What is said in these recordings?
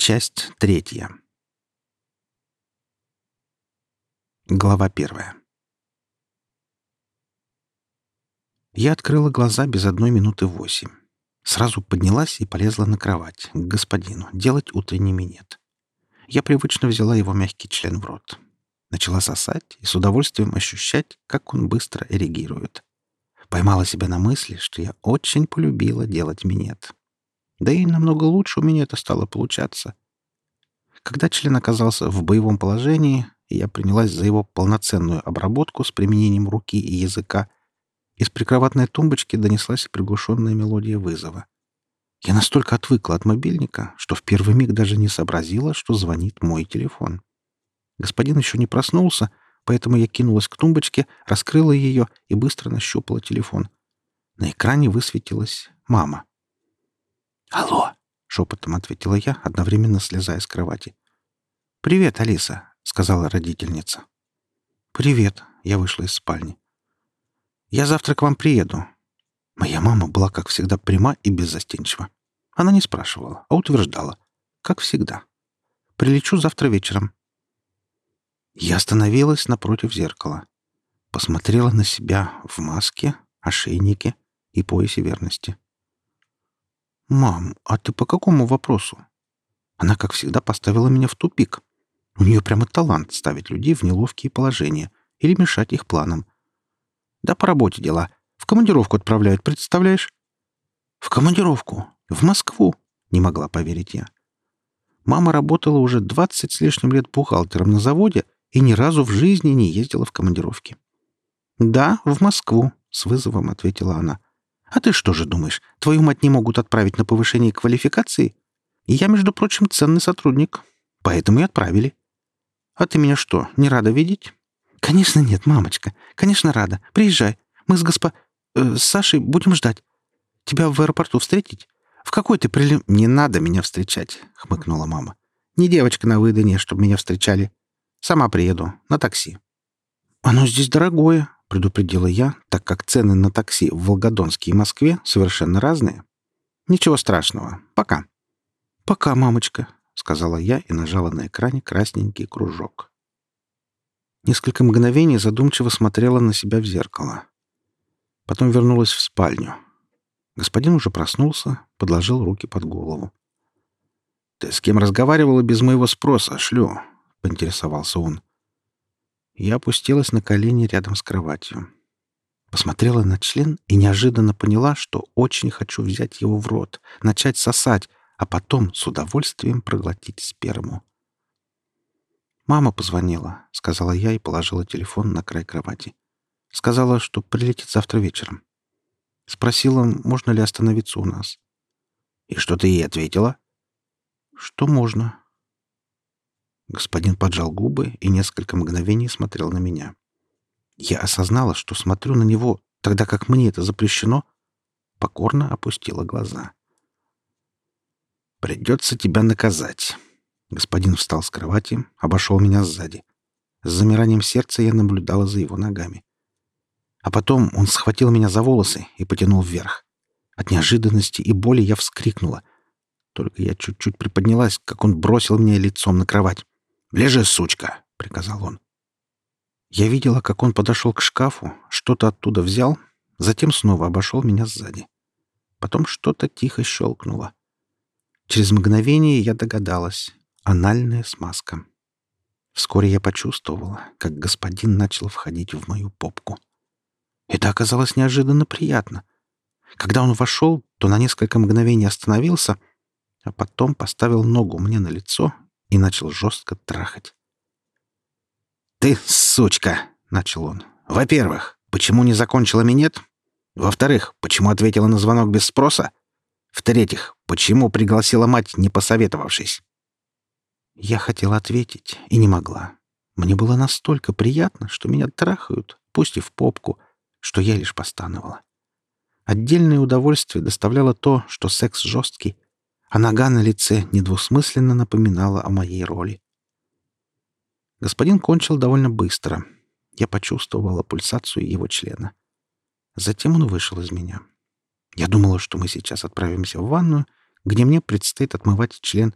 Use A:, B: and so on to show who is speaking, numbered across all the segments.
A: Часть третья. Глава первая. Я открыла глаза без одной минуты восемь. Сразу поднялась и полезла на кровать, к господину, делать утренний минет. Я привычно взяла его мягкий член в рот. Начала сосать и с удовольствием ощущать, как он быстро эрегирует. Поймала себя на мысли, что я очень полюбила делать минет. Да и намного лучше у меня это стало получаться. Когда член оказался в боевом положении, и я принялась за его полноценную обработку с применением руки и языка, из прикроватной тумбочки донеслась приглушенная мелодия вызова. Я настолько отвыкла от мобильника, что в первый миг даже не сообразила, что звонит мой телефон. Господин еще не проснулся, поэтому я кинулась к тумбочке, раскрыла ее и быстро нащупала телефон. На экране высветилась мама. «Алло!» — шепотом ответила я, одновременно слезая с кровати. «Привет, Алиса!» — сказала родительница. «Привет!» — я вышла из спальни. «Я завтра к вам приеду». Моя мама была, как всегда, пряма и беззастенчива. Она не спрашивала, а утверждала. Как всегда. «Прилечу завтра вечером». Я остановилась напротив зеркала. Посмотрела на себя в маске, ошейнике и поясе верности. «Мам, а ты по какому вопросу?» Она, как всегда, поставила меня в тупик. У нее прямо талант ставить людей в неловкие положения или мешать их планам. «Да по работе дела. В командировку отправляют, представляешь?» «В командировку? В Москву?» — не могла поверить я. Мама работала уже двадцать с лишним лет бухгалтером на заводе и ни разу в жизни не ездила в командировки. «Да, в Москву», — с вызовом ответила она. «А ты что же думаешь, твою мать не могут отправить на повышение квалификации? Я, между прочим, ценный сотрудник, поэтому и отправили». «А ты меня что, не рада видеть?» «Конечно нет, мамочка. Конечно, рада. Приезжай. Мы с госпо... Э, с Сашей будем ждать. Тебя в аэропорту встретить? В какой ты прилим...» «Не надо меня встречать», — хмыкнула мама. «Не девочка на выдане, чтобы меня встречали. Сама приеду. На такси». «Оно здесь дорогое», — предупредила я, так как цены на такси в Волгодонске и Москве совершенно разные. «Ничего страшного. Пока». «Пока, мамочка», — сказала я и нажала на экране красненький кружок. Несколько мгновений задумчиво смотрела на себя в зеркало. Потом вернулась в спальню. Господин уже проснулся, подложил руки под голову. «Ты с кем разговаривала без моего спроса, шлю?» — поинтересовался он. Я опустилась на колени рядом с кроватью. Посмотрела на член и неожиданно поняла, что очень хочу взять его в рот, начать сосать, а потом с удовольствием проглотить сперму. «Мама позвонила», — сказала я и положила телефон на край кровати. Сказала, что прилетит завтра вечером. Спросила, можно ли остановиться у нас. «И что ты ей ответила?» «Что можно», Господин поджал губы и несколько мгновений смотрел на меня. Я осознала, что смотрю на него, тогда как мне это запрещено, покорно опустила глаза. «Придется тебя наказать». Господин встал с кровати, обошел меня сзади. С замиранием сердца я наблюдала за его ногами. А потом он схватил меня за волосы и потянул вверх. От неожиданности и боли я вскрикнула. Только я чуть-чуть приподнялась, как он бросил меня лицом на кровать. «Лежи, сучка!» — приказал он. Я видела, как он подошел к шкафу, что-то оттуда взял, затем снова обошел меня сзади. Потом что-то тихо щелкнуло. Через мгновение я догадалась. Анальная смазка. Вскоре я почувствовала, как господин начал входить в мою попку. Это оказалось неожиданно приятно. Когда он вошел, то на несколько мгновений остановился, а потом поставил ногу мне на лицо и начал жестко трахать. «Ты сучка!» — начал он. «Во-первых, почему не закончила минет? Во-вторых, почему ответила на звонок без спроса? В-третьих, почему пригласила мать, не посоветовавшись?» Я хотела ответить и не могла. Мне было настолько приятно, что меня трахают, пусть и в попку, что я лишь постановала. Отдельное удовольствие доставляло то, что секс жесткий, а нога на лице недвусмысленно напоминала о моей роли. Господин кончил довольно быстро. Я почувствовала пульсацию его члена. Затем он вышел из меня. Я думала, что мы сейчас отправимся в ванную, где мне предстоит отмывать член.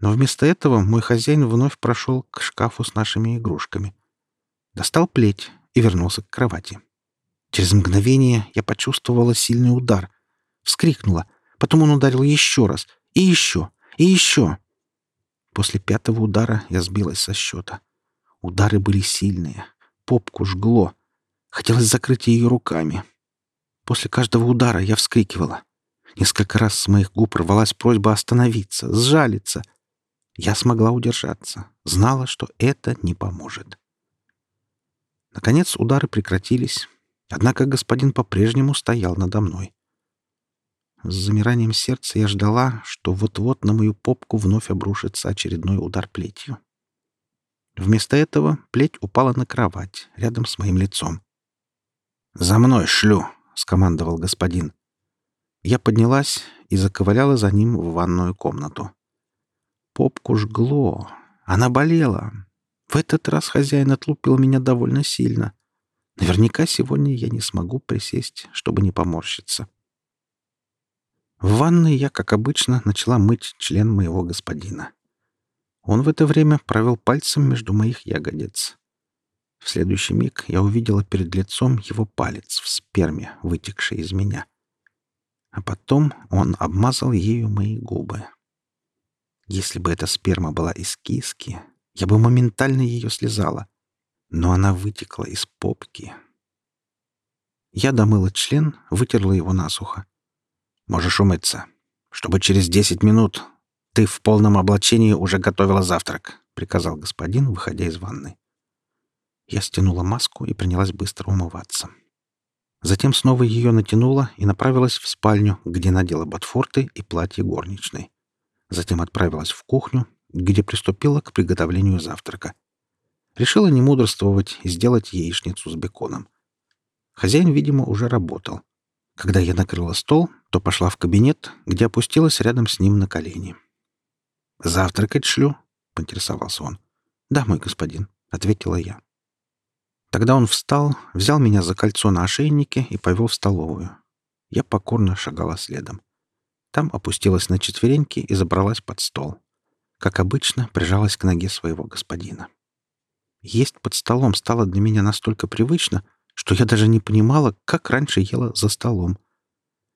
A: Но вместо этого мой хозяин вновь прошел к шкафу с нашими игрушками. Достал плеть и вернулся к кровати. Через мгновение я почувствовала сильный удар. Вскрикнула. Потом он ударил еще раз. И еще. И еще. После пятого удара я сбилась со счета. Удары были сильные. Попку жгло. Хотелось закрыть ее руками. После каждого удара я вскрикивала. Несколько раз с моих губ рвалась просьба остановиться, сжалиться. Я смогла удержаться. Знала, что это не поможет. Наконец удары прекратились. Однако господин по-прежнему стоял надо мной. С замиранием сердца я ждала, что вот-вот на мою попку вновь обрушится очередной удар плетью. Вместо этого плеть упала на кровать рядом с моим лицом. «За мной шлю!» — скомандовал господин. Я поднялась и заковыляла за ним в ванную комнату. Попку жгло. Она болела. В этот раз хозяин отлупил меня довольно сильно. Наверняка сегодня я не смогу присесть, чтобы не поморщиться. В ванной я, как обычно, начала мыть член моего господина. Он в это время провел пальцем между моих ягодиц. В следующий миг я увидела перед лицом его палец в сперме, вытекший из меня. А потом он обмазал ею мои губы. Если бы эта сперма была из киски, я бы моментально ее слезала. Но она вытекла из попки. Я домыла член, вытерла его насухо. «Можешь умыться, чтобы через десять минут ты в полном облачении уже готовила завтрак», — приказал господин, выходя из ванны. Я стянула маску и принялась быстро умываться. Затем снова ее натянула и направилась в спальню, где надела ботфорты и платье горничной. Затем отправилась в кухню, где приступила к приготовлению завтрака. Решила не мудрствовать и сделать яичницу с беконом. Хозяин, видимо, уже работал. Когда я накрыла стол, то пошла в кабинет, где опустилась рядом с ним на колени. «Завтракать шлю?» — поинтересовался он. «Да, мой господин», — ответила я. Тогда он встал, взял меня за кольцо на ошейнике и повел в столовую. Я покорно шагала следом. Там опустилась на четвереньки и забралась под стол. Как обычно, прижалась к ноге своего господина. Есть под столом стало для меня настолько привычно, что я даже не понимала, как раньше ела за столом.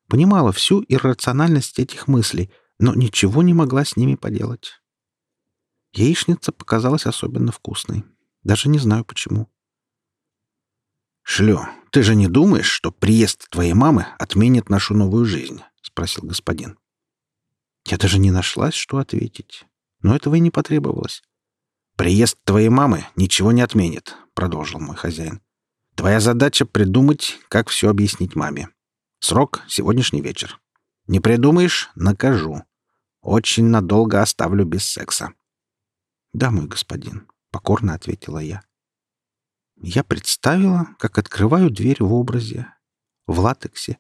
A: Понимала всю иррациональность этих мыслей, но ничего не могла с ними поделать. Яичница показалась особенно вкусной. Даже не знаю почему. «Шлё, ты же не думаешь, что приезд твоей мамы отменит нашу новую жизнь?» — спросил господин. Я даже не нашлась, что ответить. Но этого и не потребовалось. «Приезд твоей мамы ничего не отменит», — продолжил мой хозяин. «Твоя задача — придумать, как все объяснить маме. Срок — сегодняшний вечер. Не придумаешь — накажу. Очень надолго оставлю без секса». «Да, мой господин», — покорно ответила я. Я представила, как открываю дверь в образе, в латексе,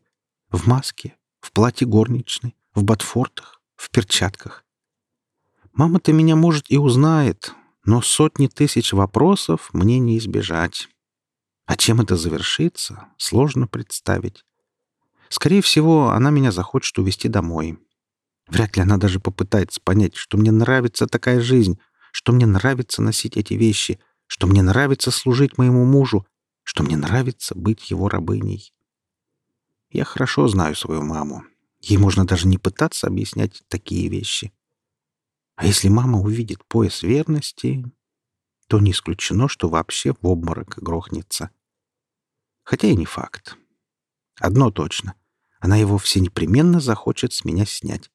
A: в маске, в платье горничной, в ботфортах, в перчатках. Мама-то меня, может, и узнает, но сотни тысяч вопросов мне не избежать. А чем это завершится, сложно представить. Скорее всего, она меня захочет увезти домой. Вряд ли она даже попытается понять, что мне нравится такая жизнь, что мне нравится носить эти вещи — что мне нравится служить моему мужу, что мне нравится быть его рабыней. Я хорошо знаю свою маму. Ей можно даже не пытаться объяснять такие вещи. А если мама увидит пояс верности, то не исключено, что вообще в обморок грохнется. Хотя и не факт. Одно точно. Она его все непременно захочет с меня снять.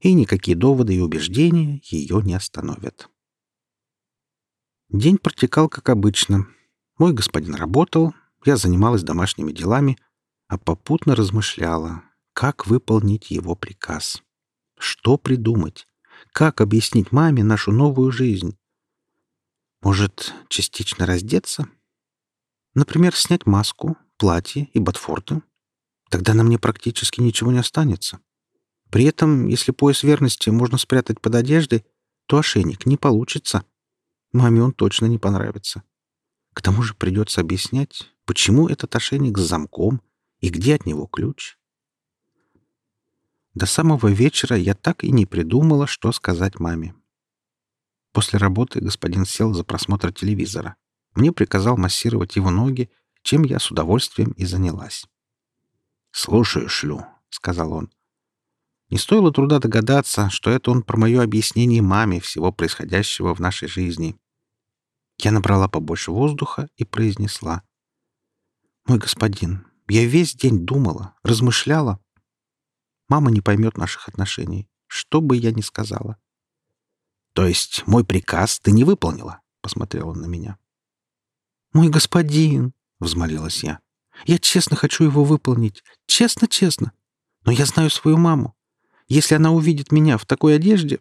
A: И никакие доводы и убеждения ее не остановят. День протекал как обычно. Мой господин работал, я занималась домашними делами, а попутно размышляла, как выполнить его приказ. Что придумать? Как объяснить маме нашу новую жизнь? Может, частично раздеться? Например, снять маску, платье и ботфорты? Тогда на мне практически ничего не останется. При этом, если пояс верности можно спрятать под одеждой, то ошейник не получится. Маме он точно не понравится. К тому же придется объяснять, почему этот ошейник с замком и где от него ключ. До самого вечера я так и не придумала, что сказать маме. После работы господин сел за просмотр телевизора. Мне приказал массировать его ноги, чем я с удовольствием и занялась. «Слушаю, шлю», — сказал он. Не стоило труда догадаться, что это он про мое объяснение маме всего происходящего в нашей жизни. Я набрала побольше воздуха и произнесла. «Мой господин, я весь день думала, размышляла. Мама не поймет наших отношений, что бы я ни сказала. «То есть мой приказ ты не выполнила?» — посмотрел он на меня. «Мой господин!» — взмолилась я. «Я честно хочу его выполнить. Честно-честно. Но я знаю свою маму. Если она увидит меня в такой одежде,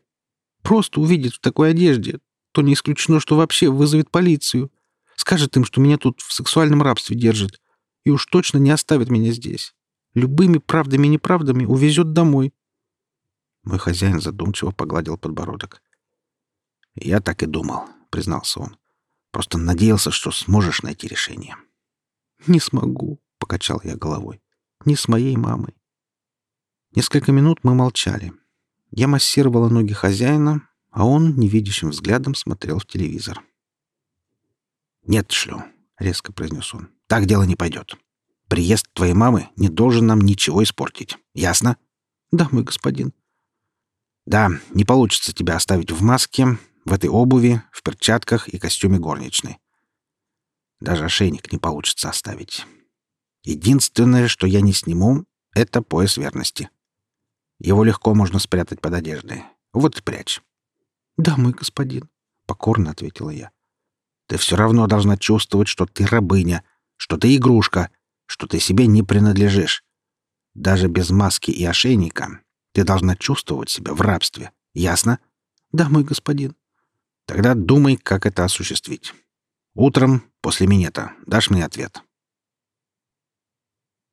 A: просто увидит в такой одежде, то не исключено, что вообще вызовет полицию. Скажет им, что меня тут в сексуальном рабстве держат, и уж точно не оставит меня здесь. Любыми правдами и неправдами увезет домой». Мой хозяин задумчиво погладил подбородок. «Я так и думал», — признался он. «Просто надеялся, что сможешь найти решение». «Не смогу», — покачал я головой. «Не с моей мамой». Несколько минут мы молчали. Я массировала ноги хозяина, а он невидящим взглядом смотрел в телевизор. «Нет, шлю», — резко произнес он. «Так дело не пойдет. Приезд твоей мамы не должен нам ничего испортить. Ясно?» «Да, мой господин». «Да, не получится тебя оставить в маске, в этой обуви, в перчатках и костюме горничной. Даже ошейник не получится оставить. Единственное, что я не сниму, — это пояс верности. Его легко можно спрятать под одеждой. Вот и прячь. — Да, мой господин, — покорно ответила я. — Ты все равно должна чувствовать, что ты рабыня, что ты игрушка, что ты себе не принадлежишь. Даже без маски и ошейника ты должна чувствовать себя в рабстве. Ясно? — Да, мой господин. Тогда думай, как это осуществить. Утром, после минета, дашь мне ответ.